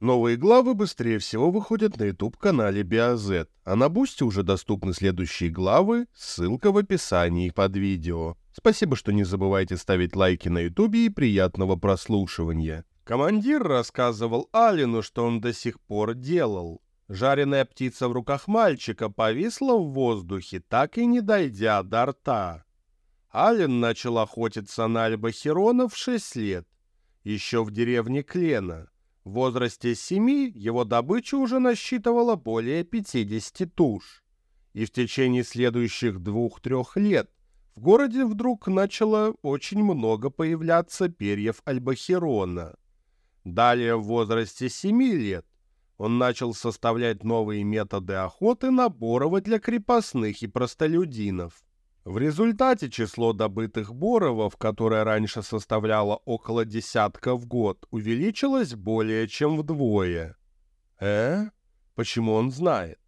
Новые главы быстрее всего выходят на YouTube-канале BioZ, а на Бусте уже доступны следующие главы, ссылка в описании под видео. Спасибо, что не забывайте ставить лайки на YouTube и приятного прослушивания. Командир рассказывал Алину, что он до сих пор делал. Жареная птица в руках мальчика повисла в воздухе, так и не дойдя до рта. Ален начал охотиться на альбахерона в 6 лет, еще в деревне Клена. В возрасте семи его добыча уже насчитывала более 50 туш. И в течение следующих двух-трех лет в городе вдруг начало очень много появляться перьев альбахерона. Далее в возрасте семи лет он начал составлять новые методы охоты на Борова для крепостных и простолюдинов. В результате число добытых боровов, которое раньше составляло около десятка в год, увеличилось более чем вдвое. Э? Почему он знает?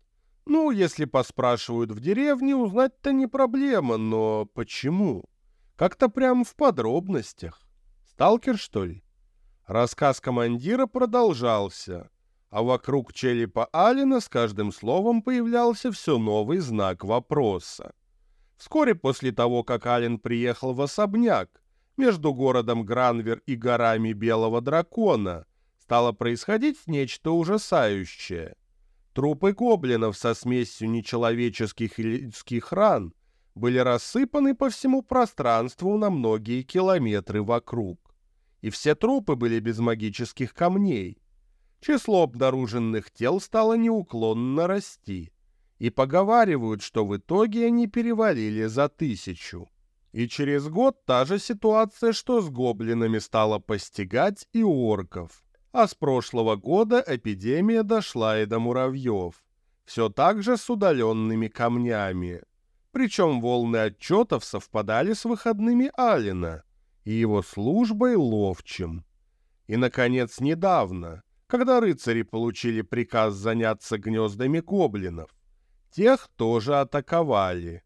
Ну, если поспрашивают в деревне, узнать-то не проблема, но почему? Как-то прям в подробностях. Сталкер, что ли? Рассказ командира продолжался, а вокруг черепа Алина с каждым словом появлялся все новый знак вопроса. Вскоре после того, как Ален приехал в особняк, между городом Гранвер и горами Белого Дракона стало происходить нечто ужасающее. Трупы гоблинов со смесью нечеловеческих и людских ран были рассыпаны по всему пространству на многие километры вокруг. И все трупы были без магических камней. Число обнаруженных тел стало неуклонно расти и поговаривают, что в итоге они перевалили за тысячу. И через год та же ситуация, что с гоблинами стала постигать и орков. А с прошлого года эпидемия дошла и до муравьев. Все так же с удаленными камнями. Причем волны отчетов совпадали с выходными Алина и его службой ловчим. И, наконец, недавно, когда рыцари получили приказ заняться гнездами гоблинов, Тех тоже атаковали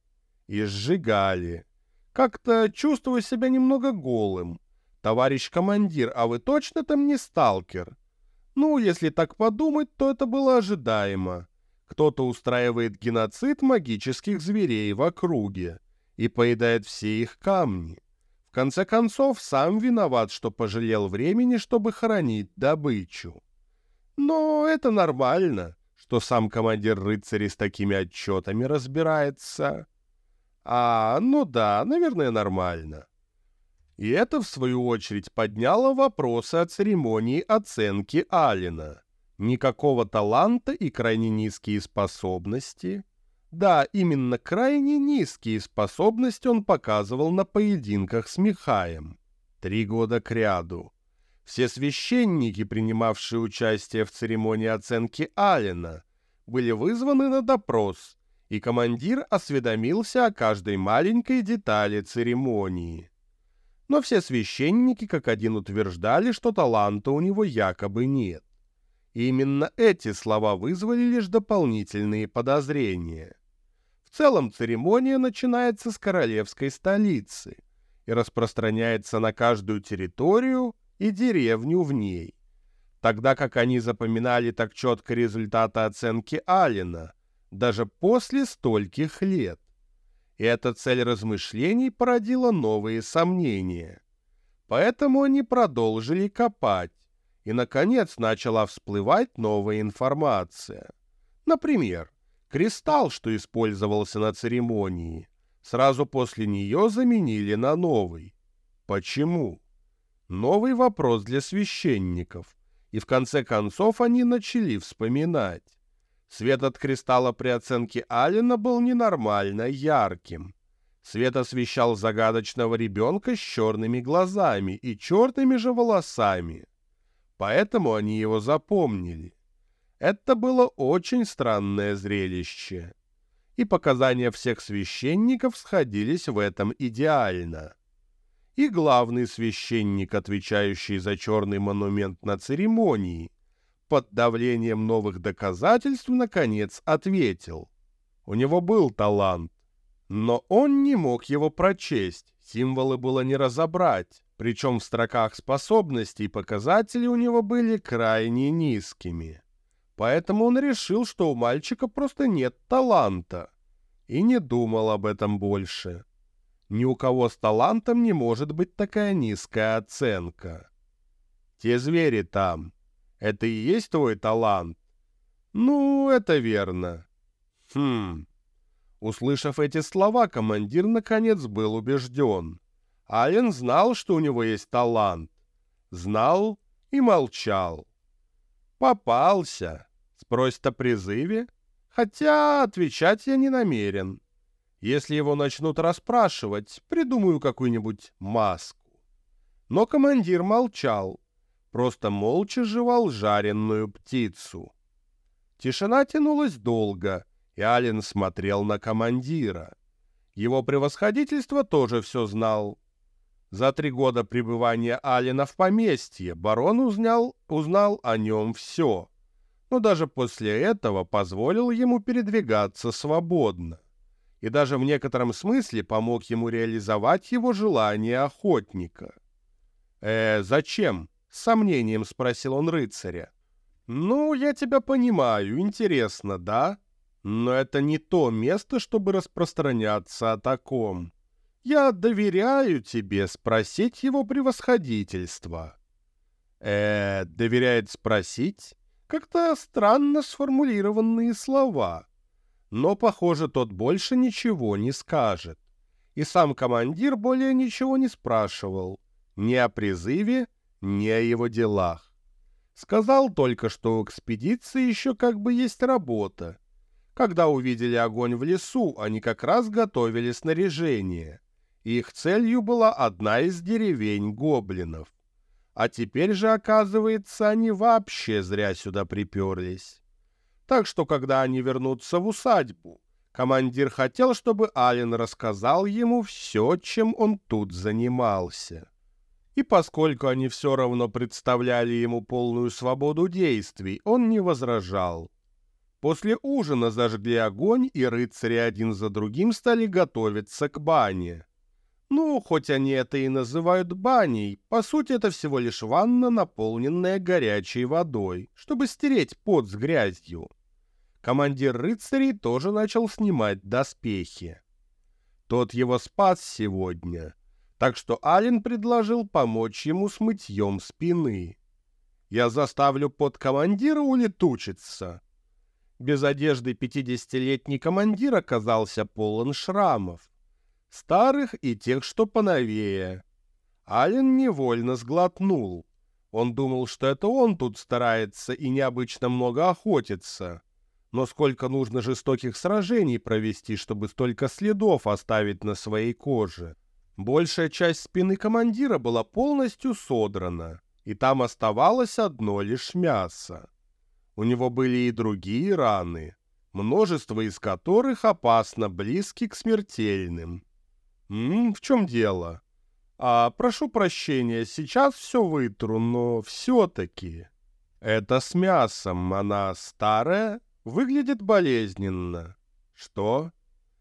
и сжигали. Как-то чувствую себя немного голым. Товарищ командир, а вы точно там не сталкер? Ну, если так подумать, то это было ожидаемо. Кто-то устраивает геноцид магических зверей в округе и поедает все их камни. В конце концов, сам виноват, что пожалел времени, чтобы хоронить добычу. Но это нормально что сам командир рыцарей с такими отчетами разбирается. А, ну да, наверное, нормально. И это, в свою очередь, подняло вопросы о церемонии оценки Алина. Никакого таланта и крайне низкие способности. Да, именно крайне низкие способности он показывал на поединках с Михаем. Три года кряду. Все священники, принимавшие участие в церемонии оценки Алина, были вызваны на допрос, и командир осведомился о каждой маленькой детали церемонии. Но все священники как один утверждали, что таланта у него якобы нет. И именно эти слова вызвали лишь дополнительные подозрения. В целом церемония начинается с королевской столицы и распространяется на каждую территорию, и деревню в ней, тогда как они запоминали так четко результаты оценки Алина, даже после стольких лет. И эта цель размышлений породила новые сомнения. Поэтому они продолжили копать, и, наконец, начала всплывать новая информация. Например, кристалл, что использовался на церемонии, сразу после нее заменили на новый. Почему? Новый вопрос для священников, и в конце концов они начали вспоминать. Свет от кристалла при оценке Алина был ненормально ярким. Свет освещал загадочного ребенка с черными глазами и черными же волосами. Поэтому они его запомнили. Это было очень странное зрелище. И показания всех священников сходились в этом идеально и главный священник, отвечающий за черный монумент на церемонии, под давлением новых доказательств, наконец ответил. У него был талант, но он не мог его прочесть, символы было не разобрать. Причем в строках способностей показатели у него были крайне низкими. Поэтому он решил, что у мальчика просто нет таланта. И не думал об этом больше. Ни у кого с талантом не может быть такая низкая оценка. Те звери там. Это и есть твой талант? Ну, это верно. Хм. Услышав эти слова, командир наконец был убежден. Ален знал, что у него есть талант. Знал и молчал. Попался. Спросит о призыве? Хотя отвечать я не намерен. Если его начнут расспрашивать, придумаю какую-нибудь маску. Но командир молчал, просто молча жевал жареную птицу. Тишина тянулась долго, и Ален смотрел на командира. Его превосходительство тоже все знал. За три года пребывания Алина в поместье барон узнал, узнал о нем все, но даже после этого позволил ему передвигаться свободно и даже в некотором смысле помог ему реализовать его желание охотника. «Э, зачем?» — с сомнением спросил он рыцаря. «Ну, я тебя понимаю, интересно, да? Но это не то место, чтобы распространяться о таком. Я доверяю тебе спросить его превосходительство. Э, доверяет спросить? Как-то странно сформулированные слова. Но, похоже, тот больше ничего не скажет. И сам командир более ничего не спрашивал. Ни о призыве, ни о его делах. Сказал только, что у экспедиции еще как бы есть работа. Когда увидели огонь в лесу, они как раз готовили снаряжение. Их целью была одна из деревень гоблинов. А теперь же, оказывается, они вообще зря сюда приперлись. Так что, когда они вернутся в усадьбу, командир хотел, чтобы Ален рассказал ему все, чем он тут занимался. И поскольку они все равно представляли ему полную свободу действий, он не возражал. После ужина зажгли огонь, и рыцари один за другим стали готовиться к бане. Ну, хоть они это и называют баней, по сути это всего лишь ванна, наполненная горячей водой, чтобы стереть пот с грязью. Командир рыцарей тоже начал снимать доспехи. Тот его спас сегодня, так что Ален предложил помочь ему с мытьем спины. Я заставлю под командира улетучиться. Без одежды пятидесятилетний командир оказался полон шрамов старых и тех, что поновее. Ален невольно сглотнул. Он думал, что это он тут старается и необычно много охотится. Но сколько нужно жестоких сражений провести, чтобы столько следов оставить на своей коже. Большая часть спины командира была полностью содрана, и там оставалось одно лишь мясо. У него были и другие раны, множество из которых опасно близки к смертельным. «М, в чем дело? А, прошу прощения, сейчас все вытру, но все-таки...» «Это с мясом, она старая, выглядит болезненно». «Что?»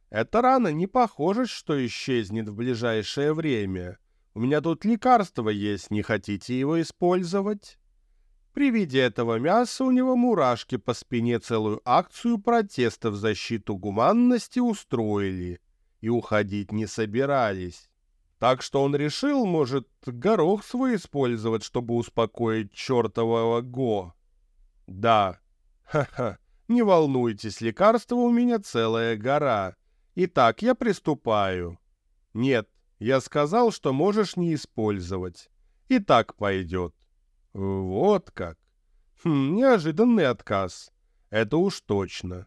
«Эта рана не похоже, что исчезнет в ближайшее время. У меня тут лекарство есть, не хотите его использовать?» При виде этого мяса у него мурашки по спине целую акцию протеста в защиту гуманности устроили и уходить не собирались. Так что он решил, может, горох свой использовать, чтобы успокоить чертового Го. Да, ха-ха, не волнуйтесь, лекарства у меня целая гора. Итак, я приступаю. Нет, я сказал, что можешь не использовать. И так пойдет. Вот как. Хм, неожиданный отказ. Это уж точно.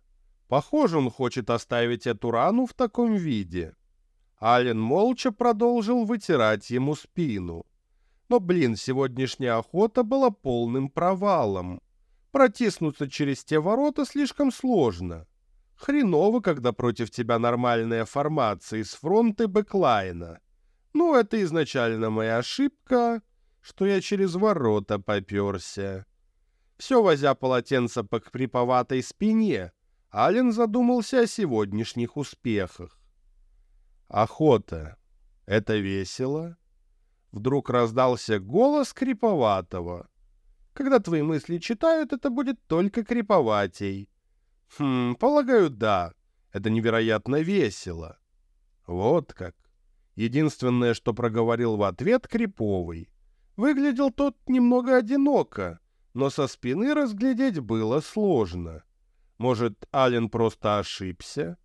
Похоже, он хочет оставить эту рану в таком виде. Ален молча продолжил вытирать ему спину. Но, блин, сегодняшняя охота была полным провалом. Протиснуться через те ворота слишком сложно. Хреново, когда против тебя нормальная формация из фронта и backline а. Ну, это изначально моя ошибка, что я через ворота поперся. Все возя полотенце по криповатой спине, Ален задумался о сегодняшних успехах. Охота — это весело. Вдруг раздался голос криповатого. Когда твои мысли читают, это будет только криповатей. Хм, полагаю, да. Это невероятно весело. Вот как. Единственное, что проговорил в ответ Криповый. Выглядел тот немного одиноко, но со спины разглядеть было сложно. Может, Ален просто ошибся?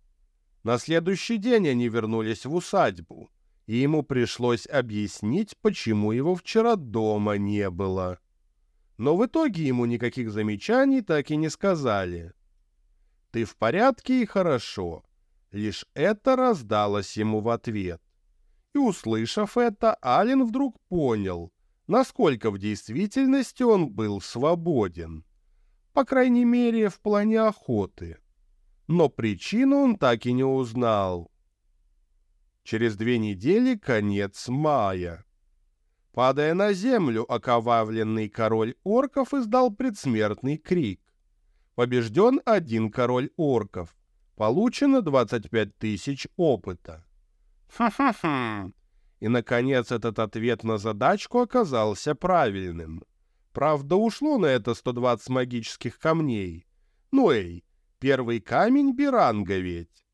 На следующий день они вернулись в усадьбу, и ему пришлось объяснить, почему его вчера дома не было. Но в итоге ему никаких замечаний так и не сказали. «Ты в порядке и хорошо». Лишь это раздалось ему в ответ. И, услышав это, Ален вдруг понял, насколько в действительности он был свободен. По крайней мере, в плане охоты. Но причину он так и не узнал. Через две недели конец мая. Падая на землю, окровавленный король орков издал предсмертный крик. Побежден один король орков. Получено 25 тысяч опыта. Ха-ха-ха. И, наконец, этот ответ на задачку оказался правильным. Правда, ушло на это 120 магических камней. Ну эй, первый камень Биранга ведь.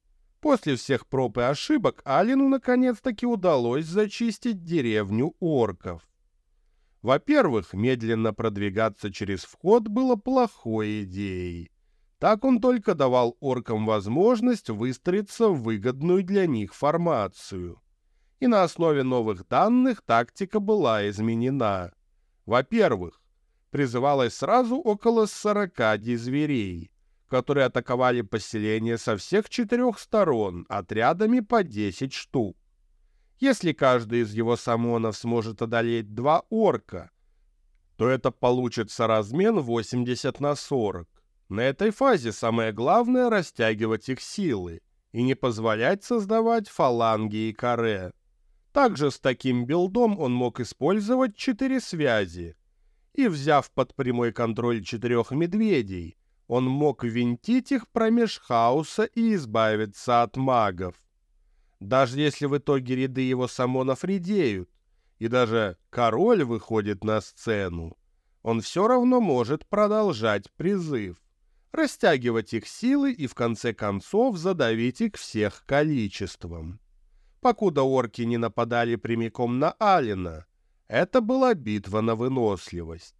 После всех проб и ошибок Алину наконец-таки удалось зачистить деревню орков. Во-первых, медленно продвигаться через вход было плохой идеей. Так он только давал оркам возможность выстроиться в выгодную для них формацию. И на основе новых данных тактика была изменена. Во-первых, призывалось сразу около 40 зверей, которые атаковали поселение со всех четырех сторон отрядами по 10 штук. Если каждый из его самонов сможет одолеть два орка, то это получится размен 80 на 40. На этой фазе самое главное растягивать их силы и не позволять создавать фаланги и каре. Также с таким билдом он мог использовать четыре связи. И взяв под прямой контроль четырех медведей, он мог винтить их промеж хаоса и избавиться от магов. Даже если в итоге ряды его самонов редеют, и даже король выходит на сцену, он все равно может продолжать призыв, растягивать их силы и в конце концов задавить их всех количеством. Покуда орки не нападали прямиком на Алина, это была битва на выносливость.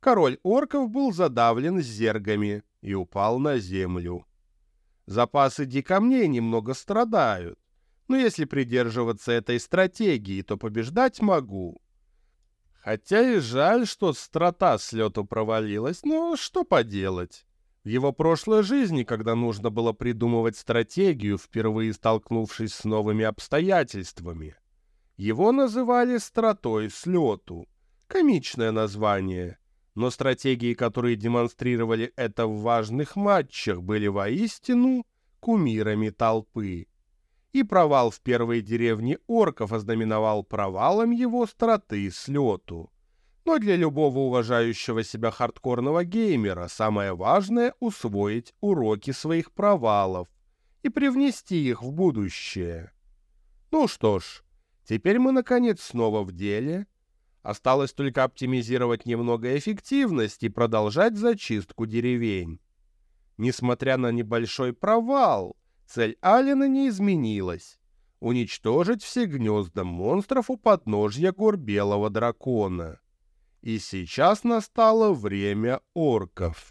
Король орков был задавлен зергами и упал на землю. Запасы дикамней немного страдают, но если придерживаться этой стратегии, то побеждать могу. Хотя и жаль, что страта с лету провалилась, но что поделать. В его прошлой жизни, когда нужно было придумывать стратегию, впервые столкнувшись с новыми обстоятельствами, его называли стратой с лету. Комичное название — но стратегии, которые демонстрировали это в важных матчах, были воистину кумирами толпы. И провал в первой деревне орков ознаменовал провалом его страты с лету. Но для любого уважающего себя хардкорного геймера самое важное — усвоить уроки своих провалов и привнести их в будущее. Ну что ж, теперь мы наконец снова в деле — Осталось только оптимизировать немного эффективность и продолжать зачистку деревень. Несмотря на небольшой провал, цель Алина не изменилась — уничтожить все гнезда монстров у подножья гор Белого Дракона. И сейчас настало время орков.